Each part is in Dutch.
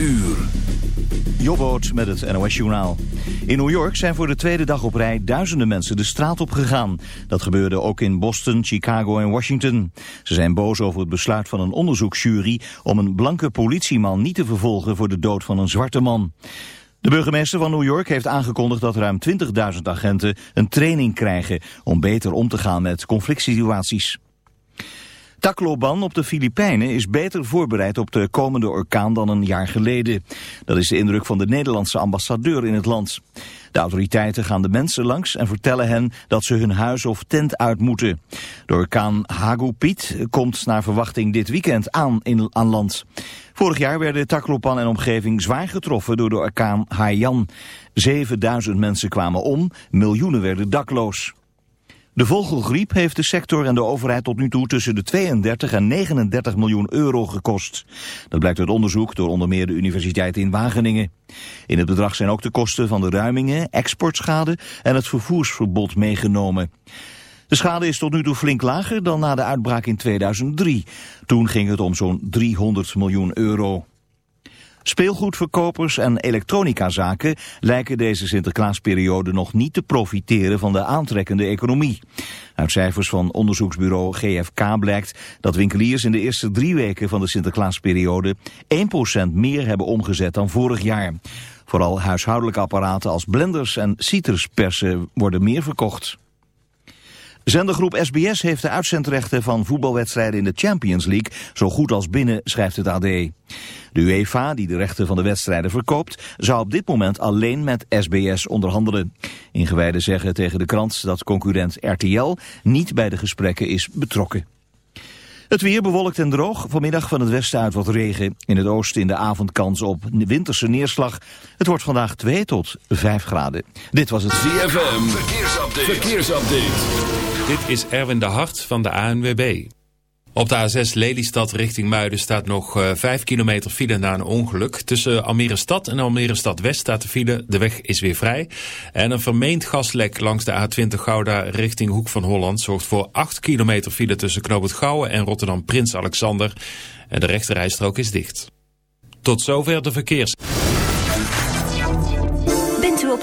uur. Jobboot met het NOS-journaal. In New York zijn voor de tweede dag op rij duizenden mensen de straat op gegaan. Dat gebeurde ook in Boston, Chicago en Washington. Ze zijn boos over het besluit van een onderzoeksjury... om een blanke politieman niet te vervolgen voor de dood van een zwarte man. De burgemeester van New York heeft aangekondigd dat ruim 20.000 agenten een training krijgen... om beter om te gaan met conflict situaties. Tacloban op de Filipijnen is beter voorbereid op de komende orkaan dan een jaar geleden. Dat is de indruk van de Nederlandse ambassadeur in het land. De autoriteiten gaan de mensen langs en vertellen hen dat ze hun huis of tent uit moeten. De orkaan Hagupit komt naar verwachting dit weekend aan in, aan land. Vorig jaar werden Tacloban en omgeving zwaar getroffen door de orkaan Haiyan. 7000 mensen kwamen om, miljoenen werden dakloos. De vogelgriep heeft de sector en de overheid tot nu toe tussen de 32 en 39 miljoen euro gekost. Dat blijkt uit onderzoek door onder meer de Universiteit in Wageningen. In het bedrag zijn ook de kosten van de ruimingen, exportschade en het vervoersverbod meegenomen. De schade is tot nu toe flink lager dan na de uitbraak in 2003. Toen ging het om zo'n 300 miljoen euro. Speelgoedverkopers en elektronicazaken lijken deze Sinterklaasperiode nog niet te profiteren van de aantrekkende economie. Uit cijfers van onderzoeksbureau GFK blijkt dat winkeliers in de eerste drie weken van de Sinterklaasperiode 1% meer hebben omgezet dan vorig jaar. Vooral huishoudelijke apparaten als blenders en citruspersen worden meer verkocht. Zendergroep SBS heeft de uitzendrechten van voetbalwedstrijden in de Champions League zo goed als binnen, schrijft het AD. De UEFA, die de rechten van de wedstrijden verkoopt, zou op dit moment alleen met SBS onderhandelen. Ingewijden zeggen tegen de krant dat concurrent RTL niet bij de gesprekken is betrokken. Het weer bewolkt en droog. Vanmiddag van het westen uit wat regen. In het oosten in de avond kans op winterse neerslag. Het wordt vandaag 2 tot 5 graden. Dit was het ZFM. Verkeersupdate. Verkeersupdate. Dit is Erwin de Hart van de ANWB. Op de A6 Lelystad richting Muiden staat nog uh, 5 kilometer file na een ongeluk. Tussen Almere Stad en Almere Stad West staat de file. De weg is weer vrij. En een vermeend gaslek langs de A20 Gouda richting Hoek van Holland... zorgt voor 8 kilometer file tussen Knoop het Gouwen en Rotterdam Prins Alexander. En de rechterrijstrook is dicht. Tot zover de verkeers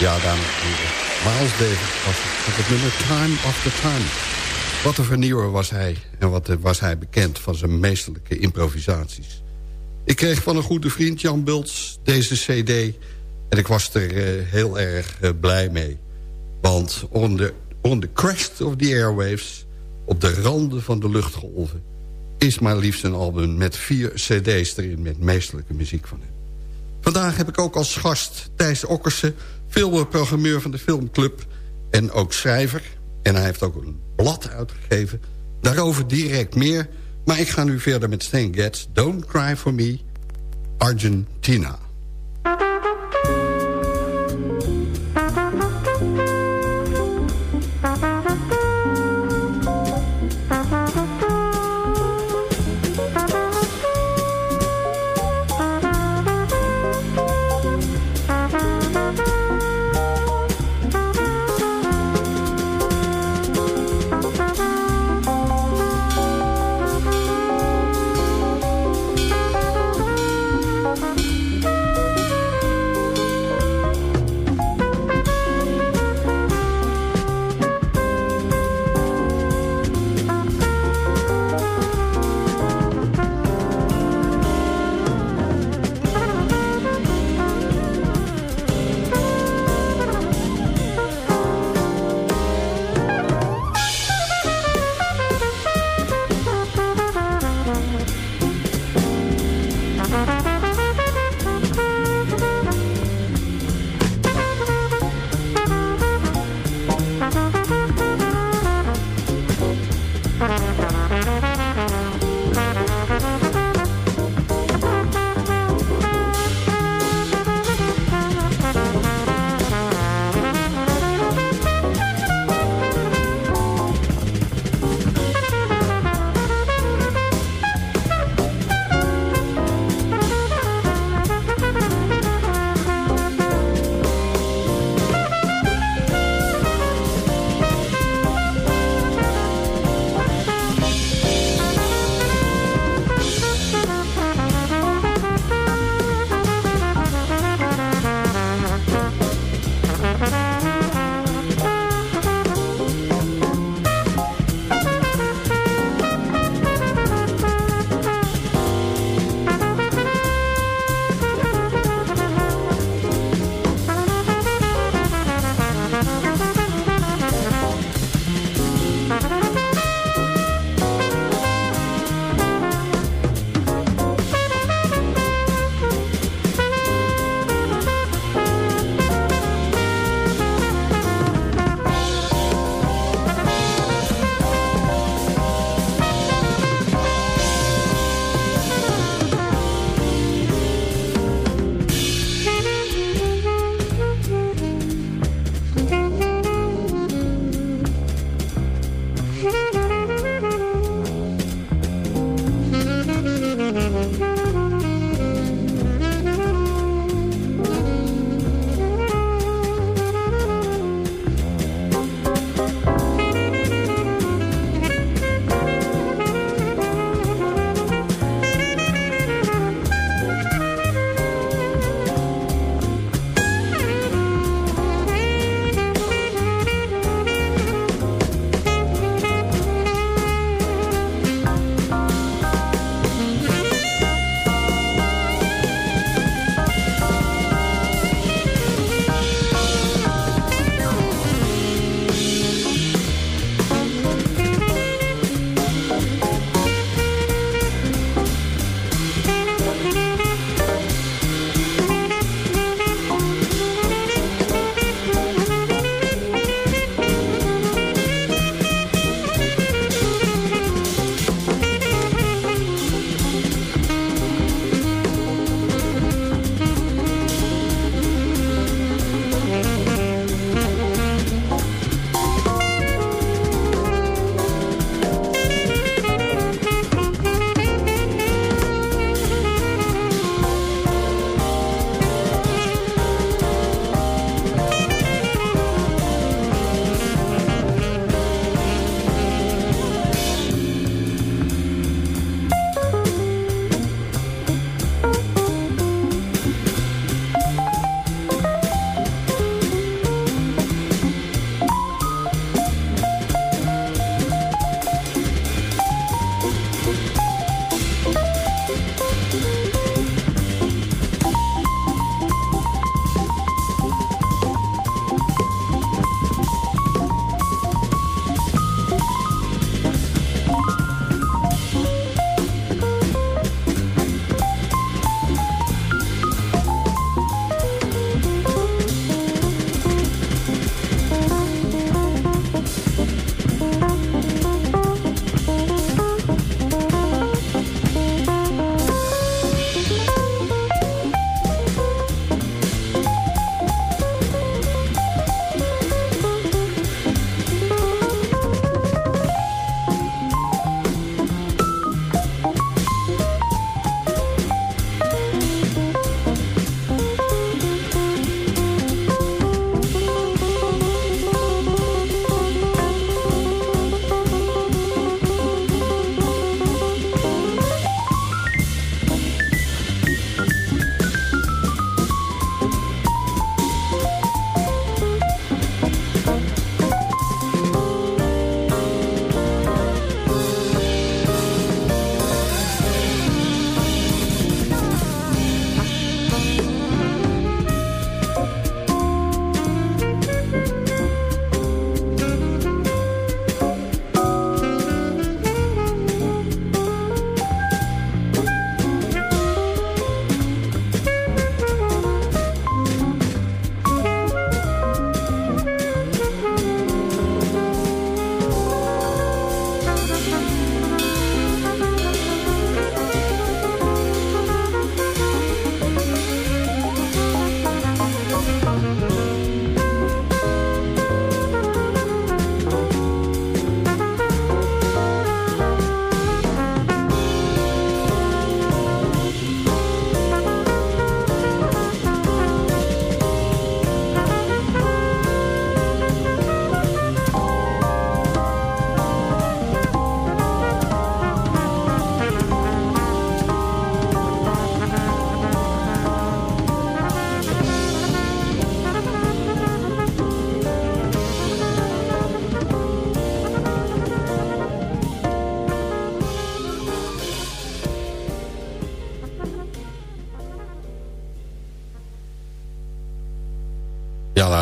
Ja, dames en heren. Miles Davis was het, nummer Time After Time. Wat een vernieuwer was hij. En wat was hij bekend van zijn meesterlijke improvisaties. Ik kreeg van een goede vriend, Jan Bults, deze cd. En ik was er uh, heel erg uh, blij mee. Want on the, crest of the airwaves... op de randen van de luchtgolven... is maar liefst een album met vier cd's erin... met meesterlijke muziek van hem. Vandaag heb ik ook als gast Thijs Okkersen... filmprogrammeur van de Filmclub en ook schrijver. En hij heeft ook een blad uitgegeven. Daarover direct meer. Maar ik ga nu verder met Stan Getz. Don't Cry For Me, Argentina.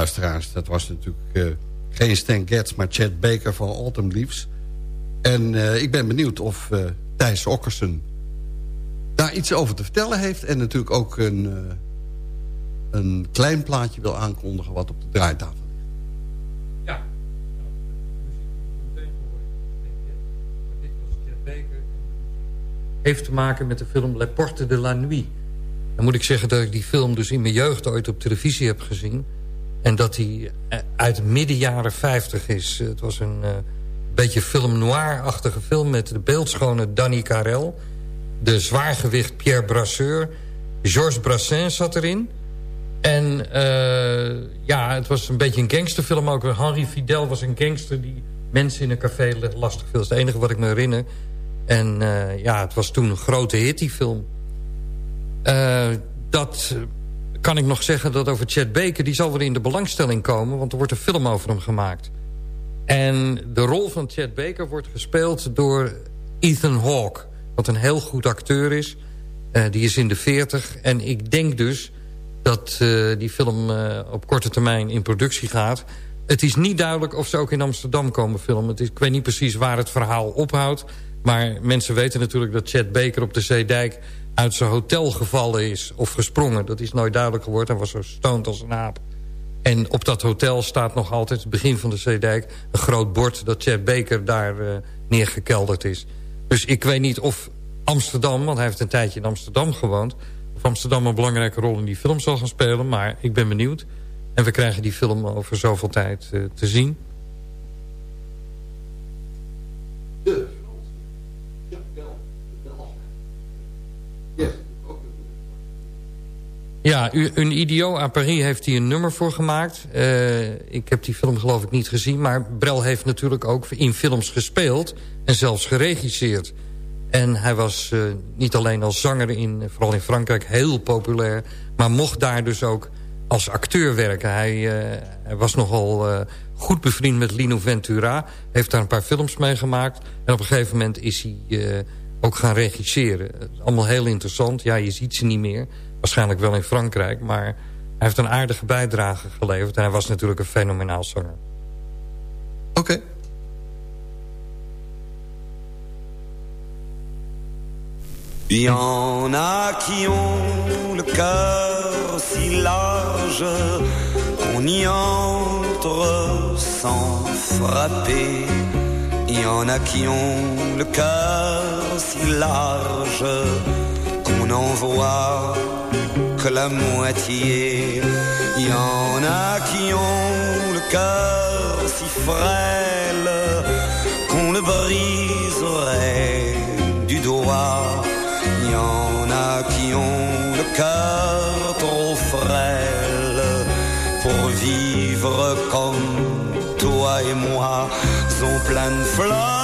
Luisteraars, dat was natuurlijk uh, geen Stan Getz... maar Chad Baker van Autumn Leaves. En uh, ik ben benieuwd of uh, Thijs Okkersen daar iets over te vertellen heeft... en natuurlijk ook een, een klein plaatje wil aankondigen... wat op de draaitafel ligt. Ja. Baker. Heeft te maken met de film Le Porte de la Nuit... Dan moet ik zeggen dat ik die film dus in mijn jeugd ooit op televisie heb gezien. En dat hij eh, uit midden jaren 50 is. Het was een uh, beetje film noir-achtige film met de beeldschone Danny Carel. De zwaargewicht Pierre Brasseur. Georges Brassens zat erin. En ja, het was een beetje een gangsterfilm ook. Henri Fidel was een gangster die mensen in een café lastig viel. Dat is het enige wat ik me herinner. En ja, het was toen een grote hit, die film. Dat kan ik nog zeggen dat over Chad Baker... die zal weer in de belangstelling komen, want er wordt een film over hem gemaakt. En de rol van Chad Baker wordt gespeeld door Ethan Hawke... wat een heel goed acteur is. Uh, die is in de 40 en ik denk dus dat uh, die film uh, op korte termijn in productie gaat. Het is niet duidelijk of ze ook in Amsterdam komen filmen. Ik weet niet precies waar het verhaal ophoudt. Maar mensen weten natuurlijk dat Chad Baker op de Zeedijk uit zijn hotel gevallen is of gesprongen. Dat is nooit duidelijk geworden. Hij was zo stoned als een aap. En op dat hotel staat nog altijd, het begin van de Zeedijk... een groot bord dat Chad Baker daar uh, neergekelderd is. Dus ik weet niet of Amsterdam, want hij heeft een tijdje in Amsterdam gewoond... of Amsterdam een belangrijke rol in die film zal gaan spelen. Maar ik ben benieuwd. En we krijgen die film over zoveel tijd uh, te zien. Ja, een Idiot à Paris heeft hij een nummer voor gemaakt. Uh, ik heb die film geloof ik niet gezien. Maar Brel heeft natuurlijk ook in films gespeeld. En zelfs geregisseerd. En hij was uh, niet alleen als zanger, in, vooral in Frankrijk, heel populair. Maar mocht daar dus ook als acteur werken. Hij, hij was nogal goed bevriend met Lino Ventura. Heeft daar een paar films mee gemaakt. En op een gegeven moment is hij ook gaan regisseren. Allemaal heel interessant. Ja, je ziet ze niet meer. Waarschijnlijk wel in Frankrijk. Maar hij heeft een aardige bijdrage geleverd. En hij was natuurlijk een fenomenaal zanger. Oké. Okay. Y en a qui ont le cœur si large qu'on y entre sans frapper. Il y en a qui ont le cœur si large qu'on n'en voit la moitié. Il y en a qui ont le cœur si frêle qu'on le briserait du doigt. Il y en a qui ont le cœur trop frêle pour vivre comme toi et moi, sont plein de fleurs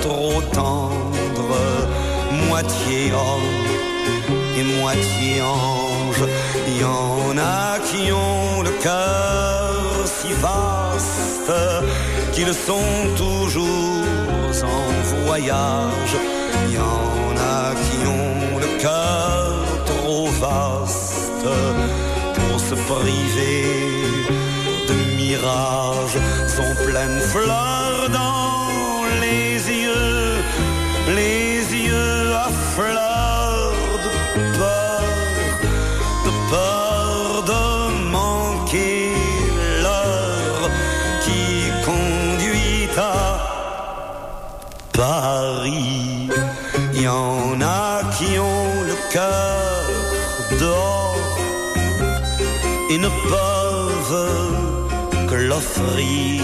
trop tendre, moitié homme et moitié ange. Il y en a qui ont le cœur si vaste qu'ils sont toujours en voyage. Il y en a qui ont le cœur trop vaste pour se priver de mirages. Sont pleines fleurs dans les yeux, les yeux à de peur, de peur de manquer l'heure qui conduit à Paris. Il y en a qui ont le cœur d'or et ne peuvent que l'offrir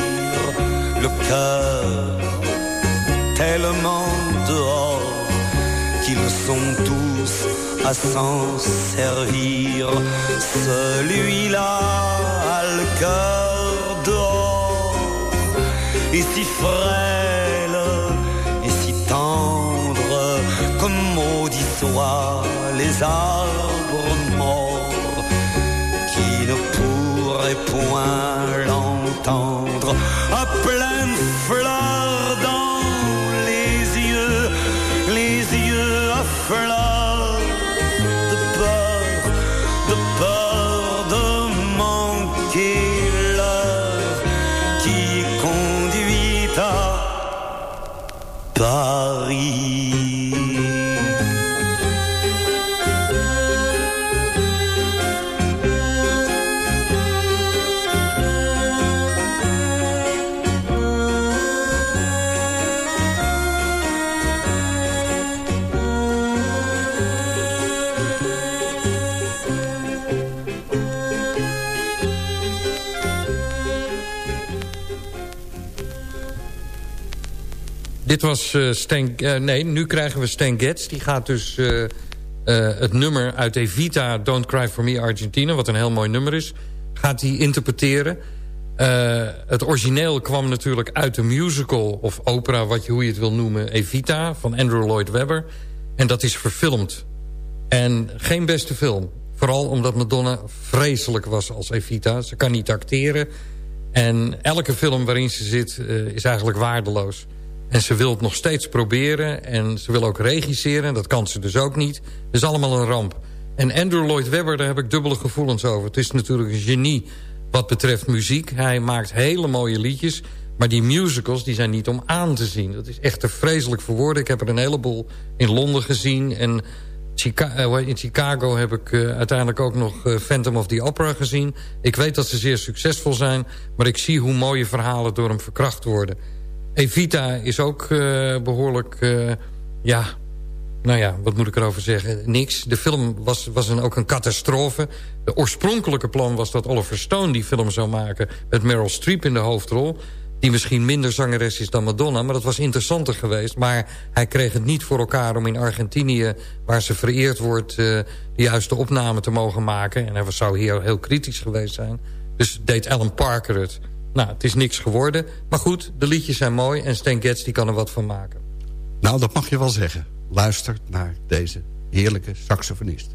le cœur tellement dehors qu'ils sont tous à s'en servir. Celui-là a le cœur d'or et si frêle et si tendre comme maudit soient les arbres morts qui ne pourraient point l'entendre à pleine fleur dans Dit was uh, Stan... Uh, nee, nu krijgen we Stan Getz. Die gaat dus uh, het nummer uit Evita... Don't Cry For Me Argentina... wat een heel mooi nummer is... gaat hij interpreteren. het origineel kwam natuurlijk uit de musical... of opera, wat je, hoe je het wil noemen... Evita van Andrew Lloyd Webber. En dat is verfilmd. En geen beste film. Vooral omdat Madonna vreselijk was als Evita. Ze kan niet acteren. En elke film waarin ze zit is eigenlijk waardeloos. En ze wil het nog steeds proberen. En ze wil ook regisseren. Dat kan ze dus ook niet. Het is allemaal een ramp. En Andrew Lloyd Webber, daar heb ik dubbele gevoelens over. Het is natuurlijk een genie wat betreft muziek. Hij maakt hele mooie liedjes. Maar die musicals die zijn niet om aan te zien. Dat is echt te vreselijk voor. Ik heb er een heleboel in Londen gezien. En in Chicago heb ik uh, uiteindelijk ook nog uh, Phantom of the Opera gezien. Ik weet dat ze zeer succesvol zijn. Maar ik zie hoe mooie verhalen door hem verkracht worden. Evita is ook uh, behoorlijk... Uh, ja, nou ja, wat moet ik erover zeggen? Niks. De film was, was een, ook een catastrofe. De oorspronkelijke plan was dat Oliver Stone die film zou maken... met Meryl Streep in de hoofdrol. Die misschien minder zangeres is dan Madonna. Maar dat was interessanter geweest. Maar hij kreeg het niet voor elkaar om in Argentinië... waar ze vereerd wordt, uh, de juiste opname te mogen maken. En hij zou hier heel kritisch geweest zijn. Dus deed Alan Parker het... Nou, het is niks geworden. Maar goed, de liedjes zijn mooi en Stan Getz die kan er wat van maken. Nou, dat mag je wel zeggen. Luister naar deze heerlijke saxofonist.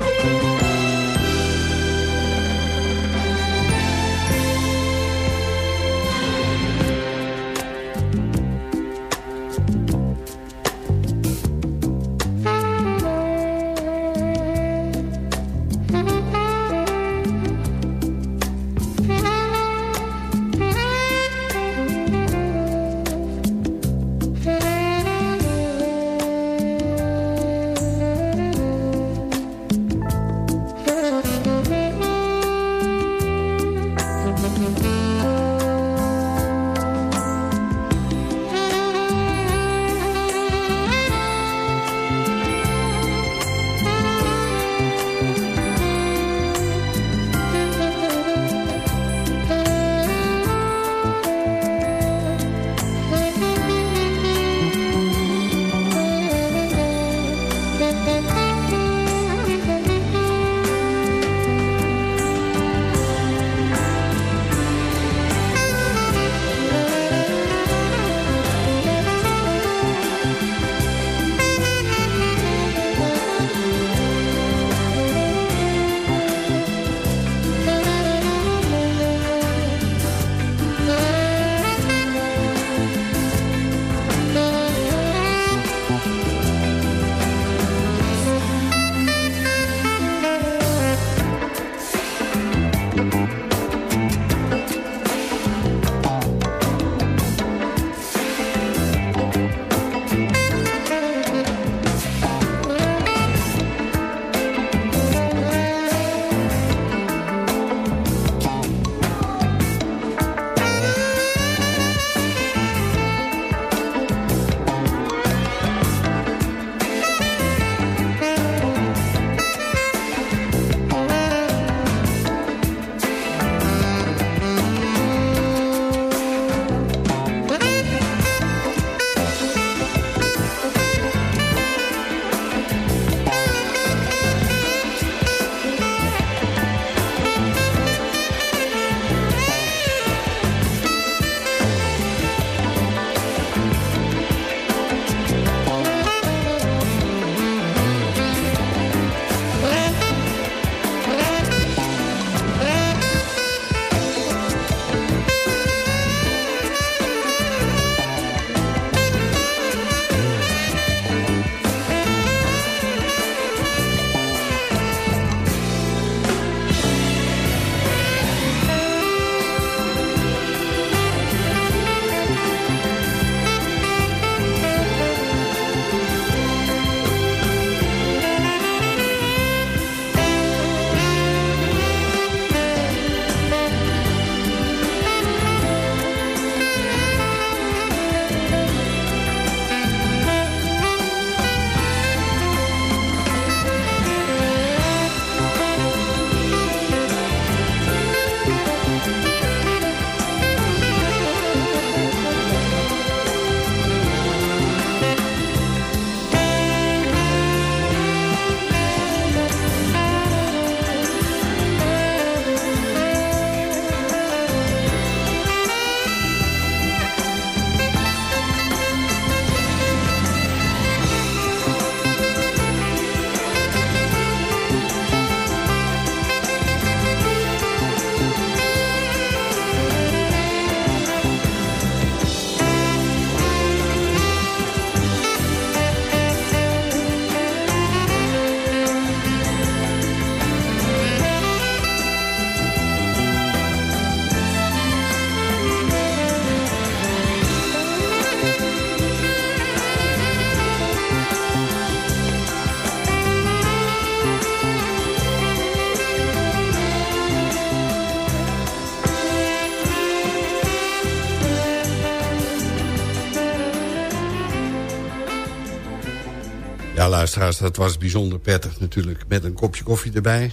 Luisteraars, dat was bijzonder prettig natuurlijk. Met een kopje koffie erbij.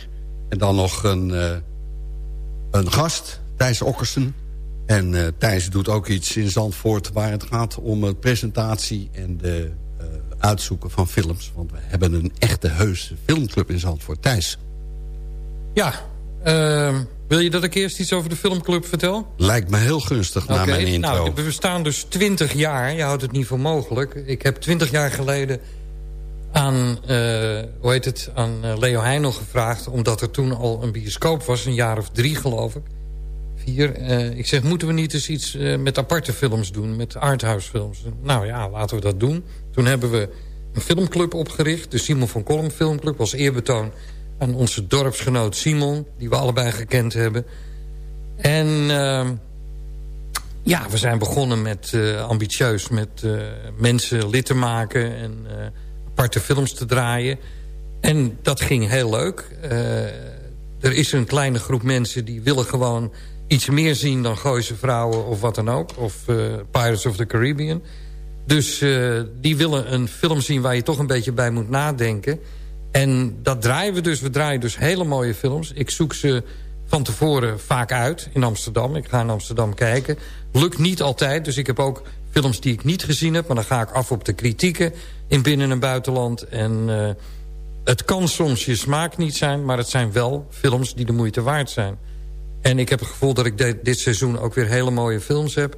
En dan nog een, uh, een gast, Thijs Okkersen. En uh, Thijs doet ook iets in Zandvoort... waar het gaat om de presentatie en de uitzoeken van films. Want we hebben een echte heuse filmclub in Zandvoort. Thijs. Ja, uh, wil je dat ik eerst iets over de filmclub vertel? Lijkt me heel gunstig na mijn intro. Nou, we bestaan dus 20 jaar. Je houdt het niet voor mogelijk. Ik heb 20 jaar geleden aan, uh, hoe heet het, aan Leo Heijnel gevraagd... omdat er toen al een bioscoop was, een jaar of drie geloof ik. Vier. Uh, ik zeg, moeten we niet eens iets met aparte films doen? Met arthouse films? Nou ja, laten we dat doen. Toen hebben we een filmclub opgericht. De Simon van Kolm Filmclub als eerbetoon aan onze dorpsgenoot Simon... die we allebei gekend hebben. En uh, ja, we zijn begonnen met ambitieus... met mensen lid te maken en aparte films te draaien. En dat ging heel leuk. er is een kleine groep mensen die willen gewoon iets meer zien dan Gooise Vrouwen of wat dan ook. Of Pirates of the Caribbean. Dus die willen een film zien waar je toch een beetje bij moet nadenken... En dat draaien we dus. We draaien dus hele mooie films. Ik zoek ze van tevoren vaak uit in Amsterdam. Ik ga in Amsterdam kijken. Lukt niet altijd, dus ik heb ook films die ik niet gezien heb... maar dan ga ik af op de kritieken in binnen- en buitenland. En uh, het kan soms je smaak niet zijn... maar het zijn wel films die de moeite waard zijn. En ik heb het gevoel dat ik dit seizoen ook weer hele mooie films heb...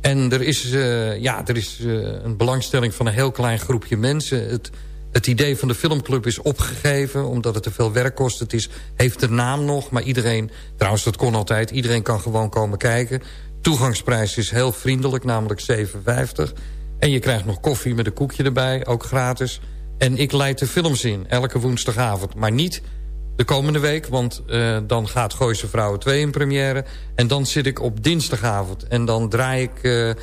En er is, uh, ja, er is uh, een belangstelling van een heel klein groepje mensen. Het, het idee van de filmclub is opgegeven omdat het te veel werk kost. Het is, heeft de naam nog, maar iedereen... Trouwens, dat kon altijd. Iedereen kan gewoon komen kijken. Toegangsprijs is heel vriendelijk, namelijk 7,50. En je krijgt nog koffie met een koekje erbij, ook gratis. En ik leid de films in, elke woensdagavond. Maar niet de komende week, want uh, dan gaat Gooise Vrouwen 2 in première. En dan zit ik op dinsdagavond. En dan draai ik, uh, uh,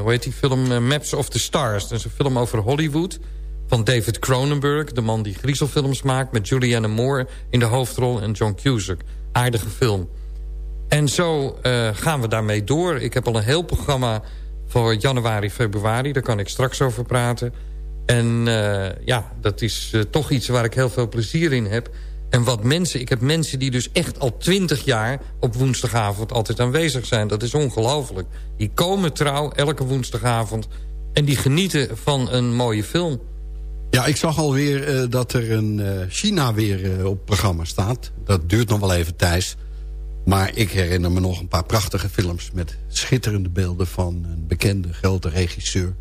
hoe heet die film, Maps of the Stars. Dat is een film over Hollywood van David Cronenberg. De man die griezelfilms maakt met Julianne Moore in de hoofdrol en John Cusack. Aardige film. En zo gaan we daarmee door. Ik heb al een heel programma voor januari, februari. Daar kan ik straks over praten. En uh, ja, dat is uh, toch iets waar ik heel veel plezier in heb. En wat mensen, ik heb mensen die dus echt al twintig jaar op woensdagavond altijd aanwezig zijn. Dat is ongelooflijk. Die komen trouw elke woensdagavond en die genieten van een mooie film. Ja, ik zag alweer uh, dat er een China weer op programma staat. Dat duurt nog wel even, Thijs. Maar ik herinner me nog een paar prachtige films... met schitterende beelden van een bekende grote regisseur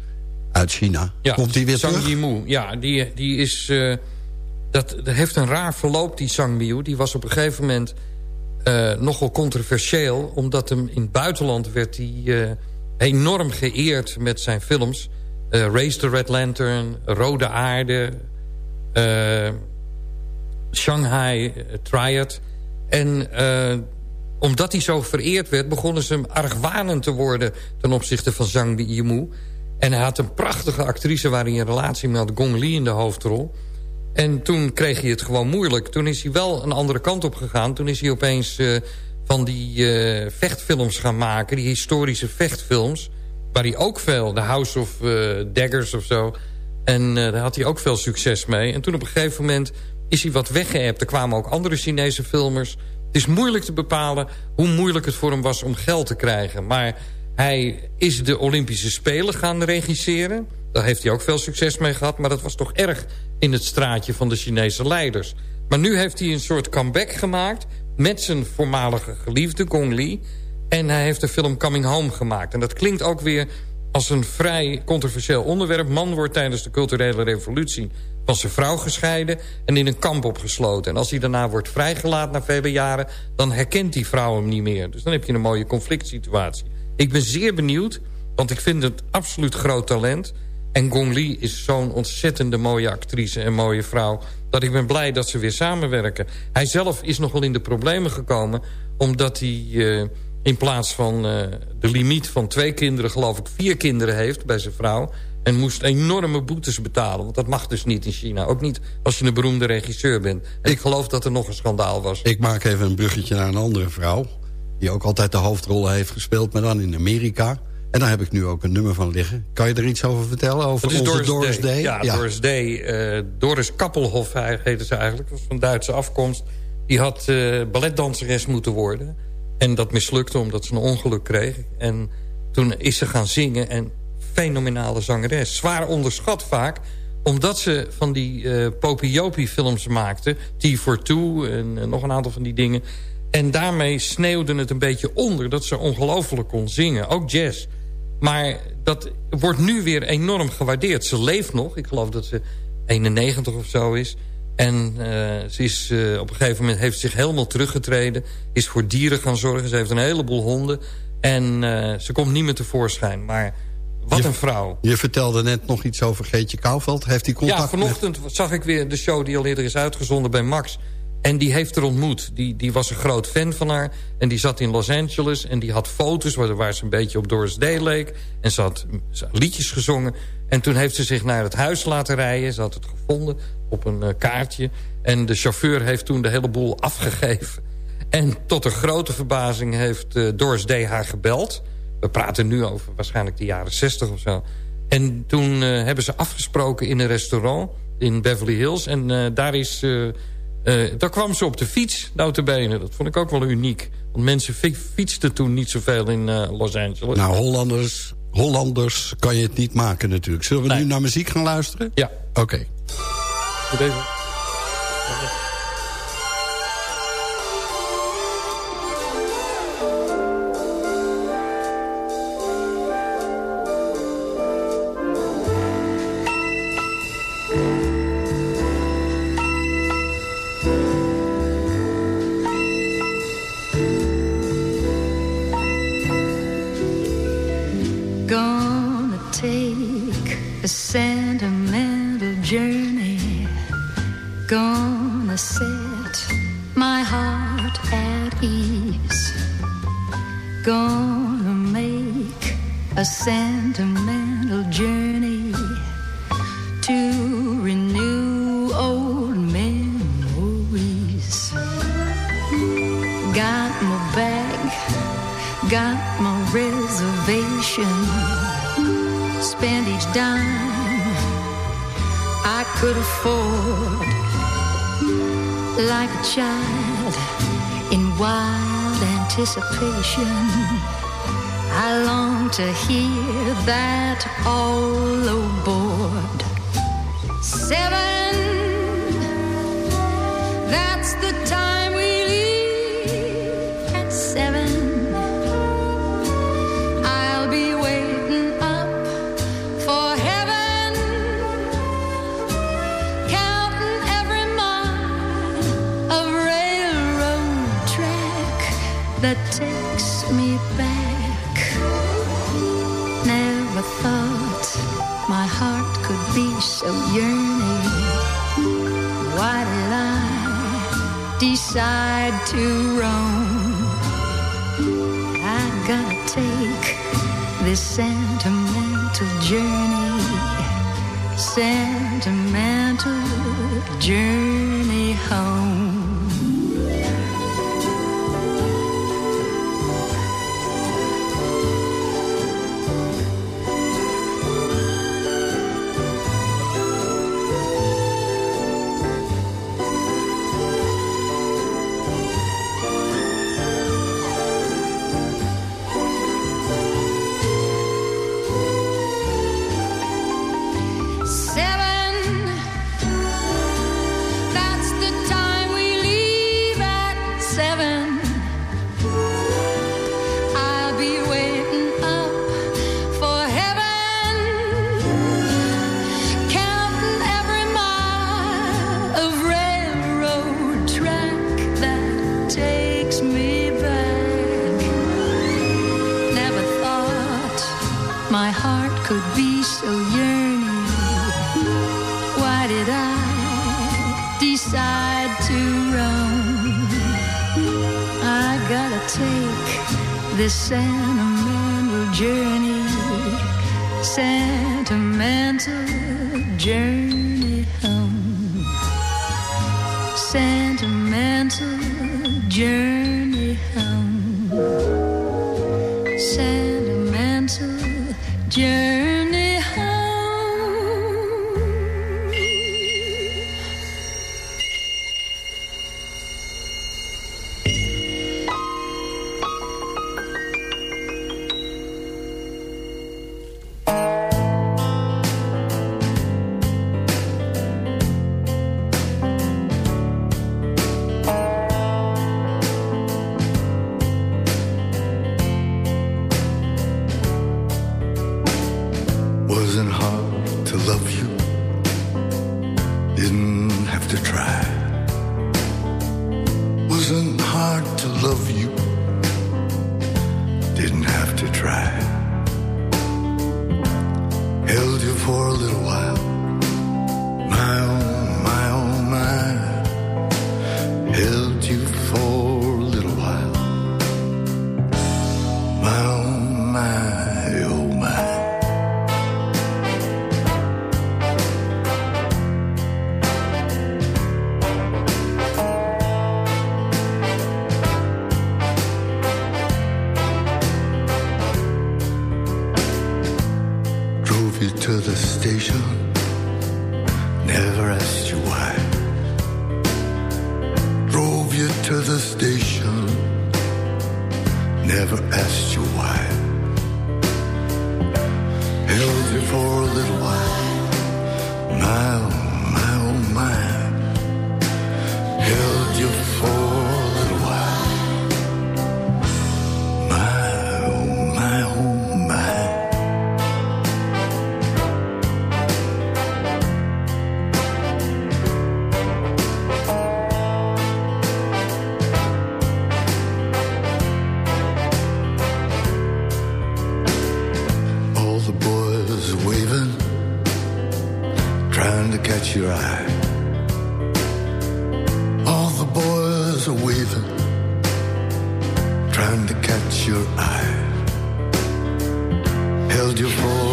uit China. Ja, Komt die weer Zhang terug? Yimou. Ja, die, die is... dat, dat heeft een raar verloop, die Zhang Yimou. Die was op een gegeven moment nogal controversieel... omdat hem in het buitenland werd hij enorm geëerd met zijn films... Race the Red Lantern, Rode Aarde, Shanghai Triad. En omdat hij zo vereerd werd, begonnen ze hem argwanend te worden... ten opzichte van Zhang Yimou. En hij had een prachtige actrice waar hij een relatie mee had, Gong Li in de hoofdrol. En toen kreeg hij het gewoon moeilijk. Toen is hij wel een andere kant op gegaan. Toen is hij opeens van die vechtfilms gaan maken, die historische vechtfilms waar hij ook veel, de House of uh, Daggers of zo... en daar had hij ook veel succes mee. En toen op een gegeven moment is hij wat weggeëpt. Er kwamen ook andere Chinese filmers. Het is moeilijk te bepalen hoe moeilijk het voor hem was om geld te krijgen. Maar hij is de Olympische Spelen gaan regisseren. Daar heeft hij ook veel succes mee gehad. Maar dat was toch erg in het straatje van de Chinese leiders. Maar nu heeft hij een soort comeback gemaakt... met zijn voormalige geliefde Gong Li... En hij heeft de film Coming Home gemaakt. En dat klinkt ook weer als een vrij controversieel onderwerp. Man wordt tijdens de culturele revolutie van zijn vrouw gescheiden... en in een kamp opgesloten. En als hij daarna wordt vrijgelaten na vele jaren... dan herkent die vrouw hem niet meer. Dus dan heb je een mooie conflict situatie. Ik ben zeer benieuwd, want ik vind het absoluut groot talent... En Gong Li is zo'n ontzettende mooie actrice en mooie vrouw... dat ik ben blij dat ze weer samenwerken. Hij zelf is nogal in de problemen gekomen... omdat hij... Uh, in plaats van uh, de limiet van twee kinderen, geloof ik, vier kinderen heeft bij zijn vrouw. En moest enorme boetes betalen. Want dat mag dus niet in China. Ook niet als je een beroemde regisseur bent. En ik geloof dat er nog een schandaal was. Ik maak even een bruggetje naar een andere vrouw. Die ook altijd de hoofdrollen heeft gespeeld, maar dan in Amerika. En daar heb ik nu ook een nummer van liggen. Kan je er iets over vertellen? Over onze Doris, Doris, Day? Ja, Doris Day. eh, Doris Kappelhoff heette ze eigenlijk. was van Duitse afkomst. Die had eh, balletdanseres moeten worden. En dat mislukte omdat ze een ongeluk kreeg. En toen is ze gaan zingen. En fenomenale zangeres. Zwaar onderschat vaak omdat ze van die uh, Popiopi films maakte. T for Two en uh, nog een aantal van die dingen. En daarmee sneeuwde het een beetje onder dat ze ongelooflijk kon zingen. Ook jazz. Maar dat wordt nu weer enorm gewaardeerd. Ze leeft nog. Ik geloof dat ze 91 of zo is. En uh, ze is, op een gegeven moment heeft zich helemaal teruggetreden. Is voor dieren gaan zorgen. Ze heeft een heleboel honden. En ze komt niet meer tevoorschijn. Maar wat je, een vrouw. Je vertelde net nog iets over Geetje Kouwveld. Heeft hij contact Ja, vanochtend met... zag ik weer de show die al eerder is uitgezonden bij Max. En die heeft er ontmoet. Die, die was een groot fan van haar. En die zat in Los Angeles. En die had foto's waar, waar ze een beetje op Doris Day leek. En ze had, ze had liedjes gezongen. En toen heeft ze zich naar het huis laten rijden. Ze had het gevonden op een uh, kaartje. En de chauffeur heeft toen de hele boel afgegeven. En tot een grote verbazing heeft uh, Doris Day haar gebeld. We praten nu over waarschijnlijk de jaren 60 of zo. En toen uh, hebben ze afgesproken in een restaurant in Beverly Hills. En daar is... Uh, daar kwam ze op de fiets, notabene. Dat vond ik ook wel uniek. Want mensen fietsten toen niet zoveel in Los Angeles. Nou, Hollanders, Hollanders kan je het niet maken natuurlijk. Zullen we nee. nu naar muziek gaan luisteren? Ja. Oké. Okay. Could be so yearning. Why did I decide to roam? I gotta take this sentimental journey sentimental journey home trying to catch your eye. All the boys are waving, trying to catch your eye. Held you for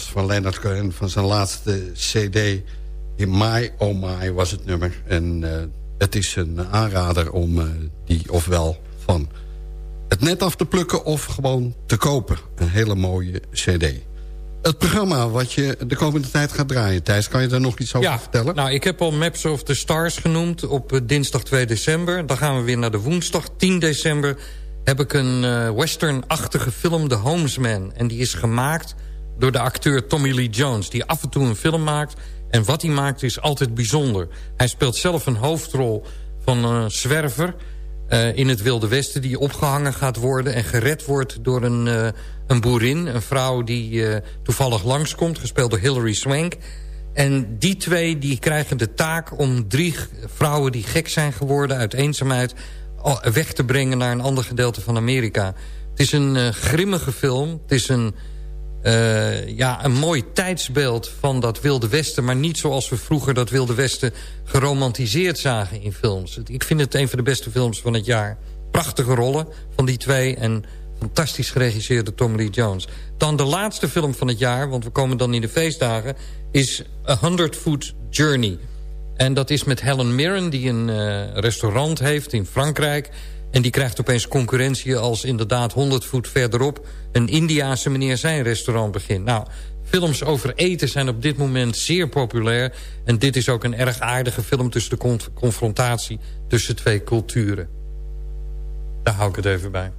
Van Leonard Cohen... van zijn laatste cd. In My Oh My was het nummer. En eh, het is een aanrader om eh, die ofwel van het net af te plukken... of gewoon te kopen. Een hele mooie cd. Het programma wat je de komende tijd gaat draaien... Thijs, kan je daar nog iets over ja, vertellen? Nou, ik heb al Maps of the Stars genoemd op eh, dinsdag 2 december. Dan gaan we weer naar de woensdag 10 december. Heb ik een uh, western-achtige film, The Homesman. En die is gemaakt door de acteur Tommy Lee Jones... die af en toe een film maakt. En wat hij maakt is altijd bijzonder. Hij speelt zelf een hoofdrol van een zwerver... Uh, in het Wilde Westen die opgehangen gaat worden... en gered wordt door een, uh, een boerin, een vrouw die uh, toevallig langskomt... gespeeld door Hilary Swank. En die twee die krijgen de taak om drie vrouwen die gek zijn geworden... uit eenzaamheid weg te brengen naar een ander gedeelte van Amerika. Het is een grimmige film. Het is een, ja, een mooi tijdsbeeld van dat Wilde Westen... maar niet zoals we vroeger dat Wilde Westen geromantiseerd zagen in films. Ik vind het een van de beste films van het jaar. Prachtige rollen van die twee en fantastisch geregisseerde Tom Lee Jones. Dan de laatste film van het jaar, want we komen dan in de feestdagen... is A Hundred Foot Journey. En dat is met Helen Mirren, die een uh, restaurant heeft in Frankrijk... En die krijgt opeens concurrentie als inderdaad 100 voet verderop... een Indiaanse meneer zijn restaurant begint. Nou, films over eten zijn op dit moment zeer populair. En dit is ook een erg aardige film tussen de confrontatie... tussen twee culturen. Daar hou ik het even bij.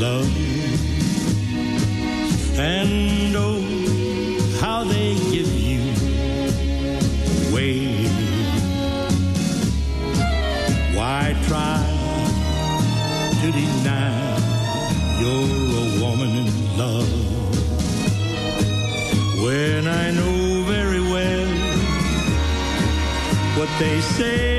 Love. And oh, how they give you away. Why try to deny you're a woman in love? When I know very well what they say,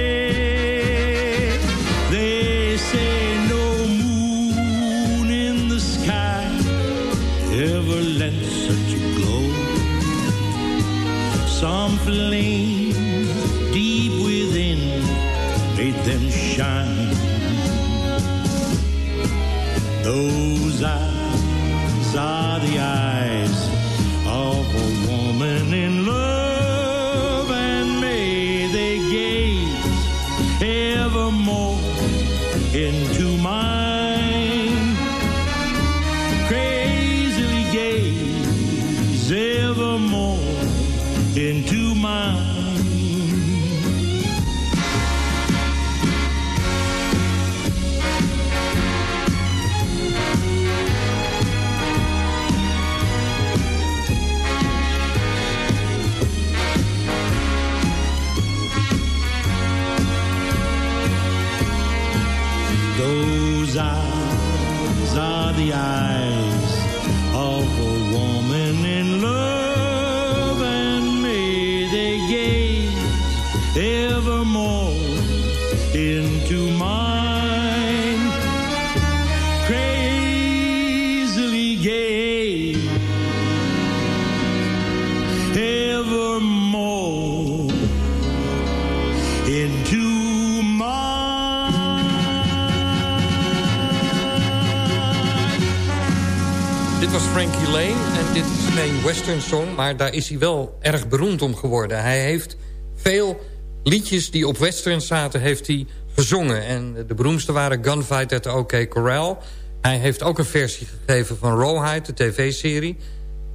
Dit was Frankie Lane en dit is geen western song... maar daar is hij wel erg beroemd om geworden. Hij heeft veel liedjes die op western zaten, heeft hij gezongen. En de beroemdste waren Gunfight at the OK Corral. Hij heeft ook een versie gegeven van Rawhide, de tv-serie.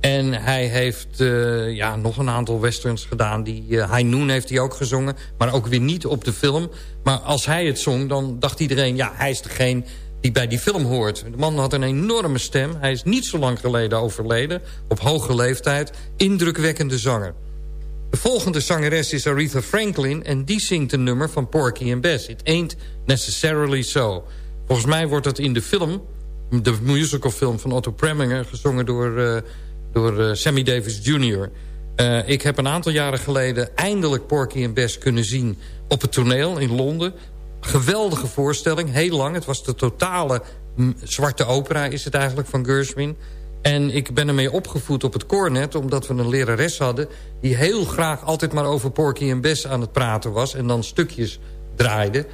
En hij heeft uh, ja, nog een aantal westerns gedaan. Die, uh, High Noon heeft hij ook gezongen, maar ook weer niet op de film. Maar als hij het zong, dan dacht iedereen... ja, hij is degene die bij die film hoort. De man had een enorme stem. Hij is niet zo lang geleden overleden, op hoge leeftijd. Indrukwekkende zanger. De volgende zangeres is Aretha Franklin... en die zingt een nummer van Porky and Bess. It ain't necessarily so. Volgens mij wordt dat in de film... de musicalfilm van Otto Preminger... gezongen door, uh, door uh, Sammy Davis Jr. Uh, ik heb een aantal jaren geleden... eindelijk Porky and Bess kunnen zien op het toneel in Londen. Geweldige voorstelling, heel lang. Het was de totale zwarte opera is het eigenlijk van Gershwin... En ik ben ermee opgevoed op het cornet... omdat we een lerares hadden... die heel graag altijd maar over Porky en Bess aan het praten was... en dan stukjes draaide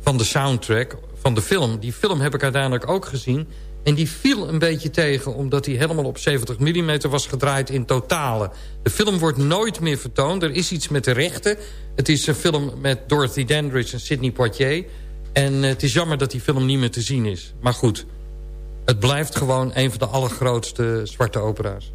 van de soundtrack van de film. Die film heb ik uiteindelijk ook gezien. En die viel een beetje tegen... omdat die helemaal op 70 mm was gedraaid in totale. De film wordt nooit meer vertoond. Er is iets met de rechten. Het is een film met Dorothy Dandridge en Sidney Poitier. En het is jammer dat die film niet meer te zien is. Maar goed... Het blijft gewoon een van de allergrootste zwarte opera's.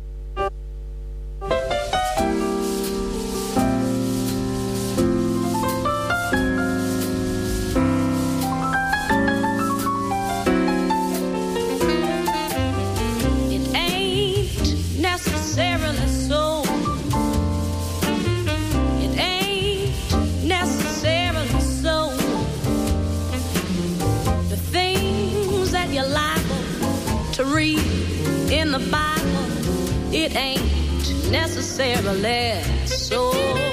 Ain't necessarily so.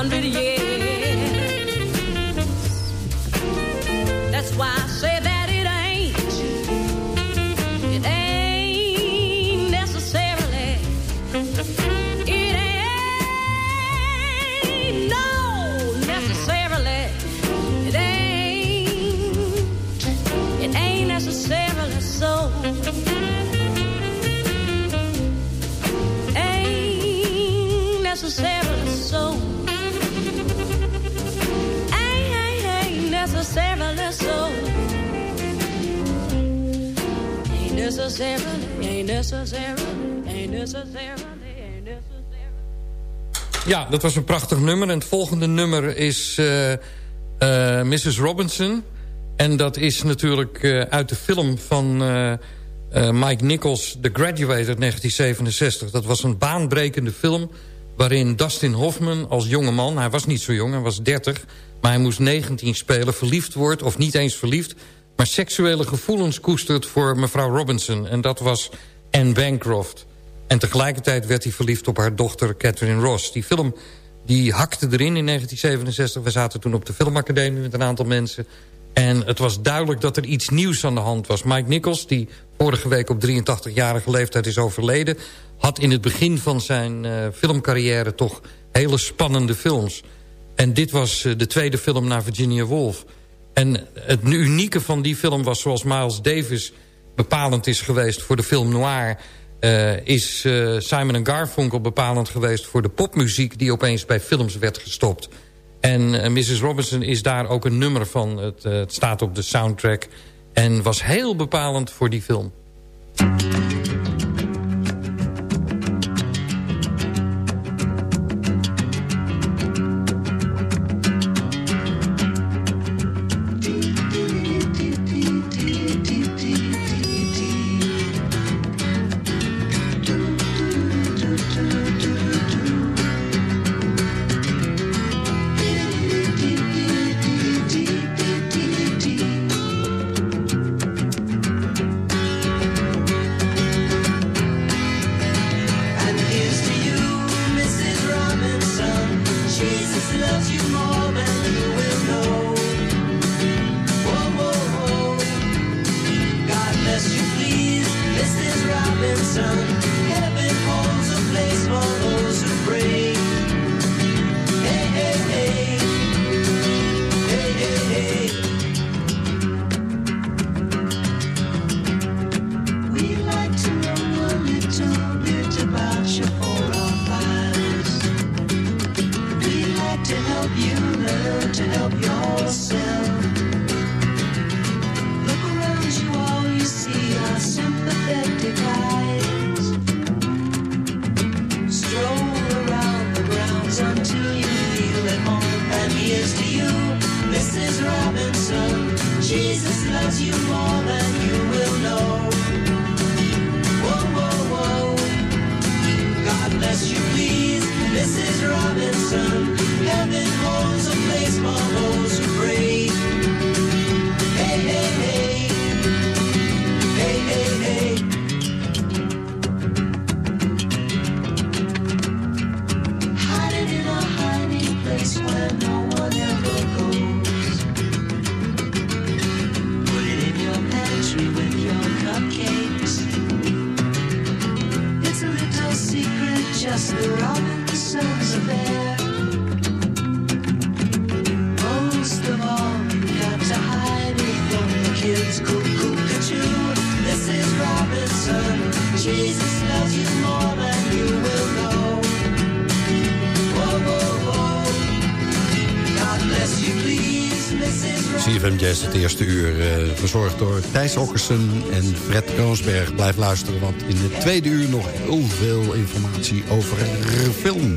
hundred years. Ja, dat was een prachtig nummer. En het volgende nummer is eh, eh, Mrs. Robinson. En dat is natuurlijk eh, uit de film van Mike Nichols... The Graduate uit 1967. Dat was een baanbrekende film... waarin Dustin Hoffman als jonge man... hij was niet zo jong, hij was 30... maar hij moest 19 spelen, verliefd wordt... of niet eens verliefd... maar seksuele gevoelens koestert voor mevrouw Robinson. En dat was Anne Bancroft. En tegelijkertijd werd hij verliefd op haar dochter Catherine Ross. Die film die hakte erin in 1967. We zaten toen op de filmacademie met een aantal mensen. En het was duidelijk dat er iets nieuws aan de hand was. Mike Nichols, die vorige week op 83-jarige leeftijd is overleden... had in het begin van zijn uh, filmcarrière toch hele spannende films. En dit was uh, de tweede film naar Virginia Woolf. En het unieke van die film was zoals Miles Davis bepalend is geweest voor de film Noir... Uh, is uh, Simon Garfunkel bepalend geweest voor de popmuziek... die opeens bij films werd gestopt. En uh, Mrs. Robinson is daar ook een nummer van. Het, het staat op de soundtrack. En was heel bepalend voor die film. It's when Jazz, het eerste uur, eh, verzorgd door Thijs Okkersen en Fred Kroonsberg. Blijf luisteren, want in het tweede uur nog heel veel informatie over film.